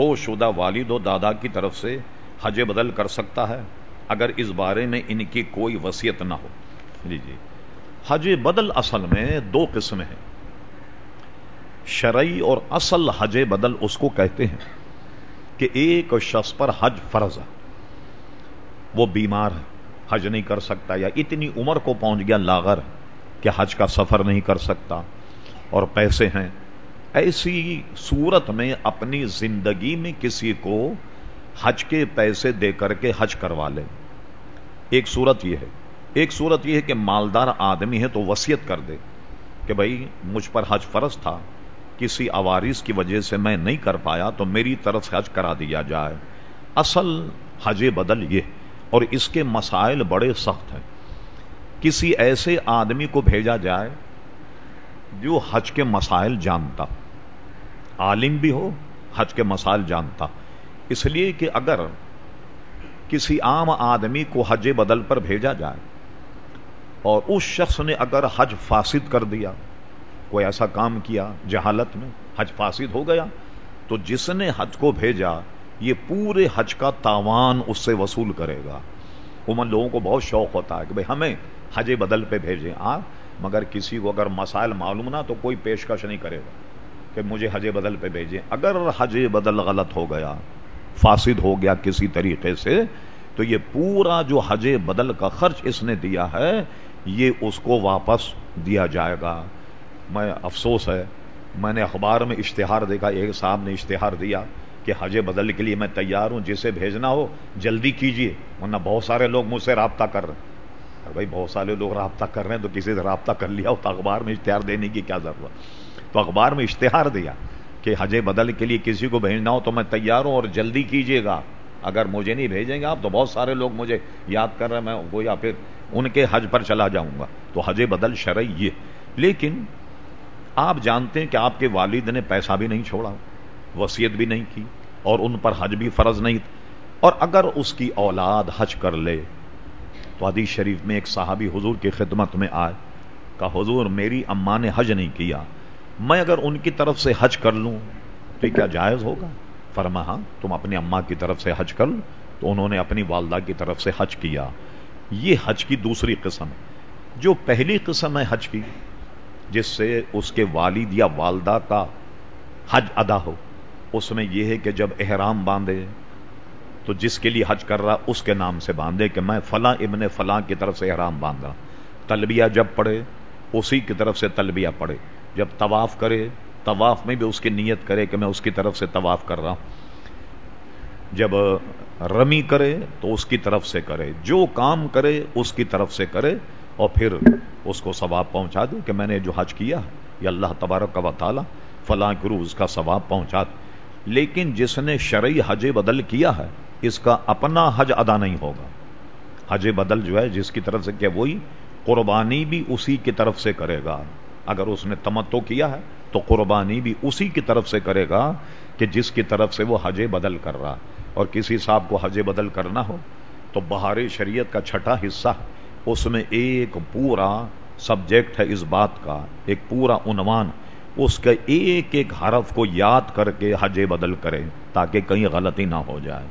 فو شدہ والد و دادا کی طرف سے حج بدل کر سکتا ہے، اگر اس بارے میں ان کی کوئی وصیت نہ ہو۔ جی جی۔ حج بدل اصل میں دو قسمیں ہیں۔ شرعی اور اصل حج بدل اس کو کہتے ہیں کہ ایک شخص پر حج فرض ہے۔ وہ بیمار ہے، حج نہیں کر سکتا، یا اتنی عمر کو پہنچ گیا لاغر کہ حج کا سفر نہیں کر سکتا اور پیسے ہیں۔ ایسی صورت میں اپنی زندگی میں کسی کو حج کے پیسے دے کر کے حج کروا لے۔ ایک صورت یہ ہے۔ ایک صورت یہ ہے کہ مالدار آدمی ہے تو وسیعت کر دے کہ بھائی، مجھ پر حج فرض تھا، کسی عوارض کی وجہ سے میں نہیں کر پایا تو میری طرف سے حج کرا دیا جائے۔ اصل حج بدل یہ اور اس کے مسائل بڑے سخت ہیں۔ کسی ایسے آدمی کو بھیجا جائے جو حج کے مسائل جانتا۔ عالم بھی ہو، حج کے مسائل جانتا۔ اس لیے کہ اگر کسی عام آدمی کو حج بدل پر بھیجا جائے اور اس شخص نے اگر حج فاسد کر دیا، کوئی ایسا کام کیا جہالت میں، حج فاسد ہو گیا، تو جس نے حج کو بھیجا، یہ پورے حج کا تاوان اس سے وصول کرے گا۔ عمر لوگوں کو بہت شوق ہوتا ہے کہ بھائی ہمیں حج بدل پہ بھیجیں۔ آ مگر کسی کو اگر مسائل معلوم نہ تو کوئی پیشکش نہیں کرے گا۔ کہ مجھے حج بدل پہ بھیجیں۔ اگر حج بدل غلط ہو گیا، فاسد ہو گیا کسی طریقے سے، تو یہ پورا جو حج بدل کا خرچ اس نے دیا ہے، یہ اس کو واپس دیا جائے گا۔ میں افسوس ہے۔ میں نے اخبار میں اشتہار دیکھا، ایک صاحب نے اشتہار دیا کہ حج بدل کے لیے میں تیار ہوں، جسے بھیجنا ہو، جلدی کیجیے ورنہ بہت سارے لوگ مجھ سے رابطہ کر رہے ہیں۔ بھائی، بہت سارے لوگ رابطہ کر رہے ہیں، تو کسی سے رابطہ کر لیا ہو تو اخبار میں اشتہار دینے کی کیا ضرورت؟ تو اخبار میں اشتہار دیا کہ حج بدل کے لیے کسی کو بھیجنا ہو تو میں تیار ہوں اور جلدی کیجیے گا۔ اگر مجھے نہیں بھیجیں گے آپ تو بہت سارے لوگ مجھے یاد کر رہے ہیں، میں یا پھر ان کے حج پر چلا جاؤں گا۔ تو حج بدل شرعی یہ لیکن آپ جانتے ہیں کہ آپ کے والد نے پیسہ بھی نہیں چھوڑا وسیعت بھی نہیں کی اور ان پر حج بھی فرض نہیں۔ اور اگر اس کی اولاد حج کر لے، تو حدیث شریف میں ایک صحابی حضور کی خدمت میں آئے کہ حضور، میری اماں نے حج نہیں کیا میں اگر ان کی طرف سے حج کر لوں تو کیا جائز ہوگا؟ فرما ہاں تم اپنی اماں کی طرف سے حج کر لو، تو انہوں نے اپنی والدہ کی طرف سے حج کیا۔ یہ حج کی دوسری قسم جو پہلی قسم ہے حج کی، جس سے اس کے والد یا والدہ کا حج ادا ہو، اس میں یہ ہے کہ جب احرام باندھے، تو جس کے لیے حج کر رہا، اس کے نام سے باندھے کہ میں فلاں ابن فلاں کی طرف سے احرام باندھا۔ تلبیہ جب پڑھے، اسی کی طرف سے تلبیہ پڑھے۔ جب طواف کرے، طواف میں بھی اس کی نیت کرے کہ میں اس کی طرف سے طواف کر رہا ہوں۔ جب رمی کرے تو اس کی طرف سے کرے۔ جو کام کرے، اس کی طرف سے کرے اور پھر اس کو ثواب پہنچا دے کہ میں نے جو حج کیا یہ اللہ تبارک و تعالی فلاں کرو اس کا ثواب پہنچا دے۔ لیکن جس نے شرعی حج بدل کیا ہے، اس کا اپنا حج ادا نہیں ہوگا۔ حج بدل جو ہے، جس کی طرف سے کیا وہی قربانی بھی اسی کی طرف سے کرے گا۔ اگر اس نے تمتو کیا ہے، تو قربانی بھی اسی کی طرف سے کرے گا کہ جس کی طرف سے وہ حج بدل کر رہا۔ اور کسی صاحب کو حج بدل کرنا ہو، تو بہار شریعت کا چھٹا حصہ اس میں ایک پورا سبجیکٹ ہے اس بات کا، ایک پورا عنوان۔ اس کے ایک ایک حرف کو یاد کر کے حج بدل کرے تاکہ کہیں غلطی نہ ہو جائے۔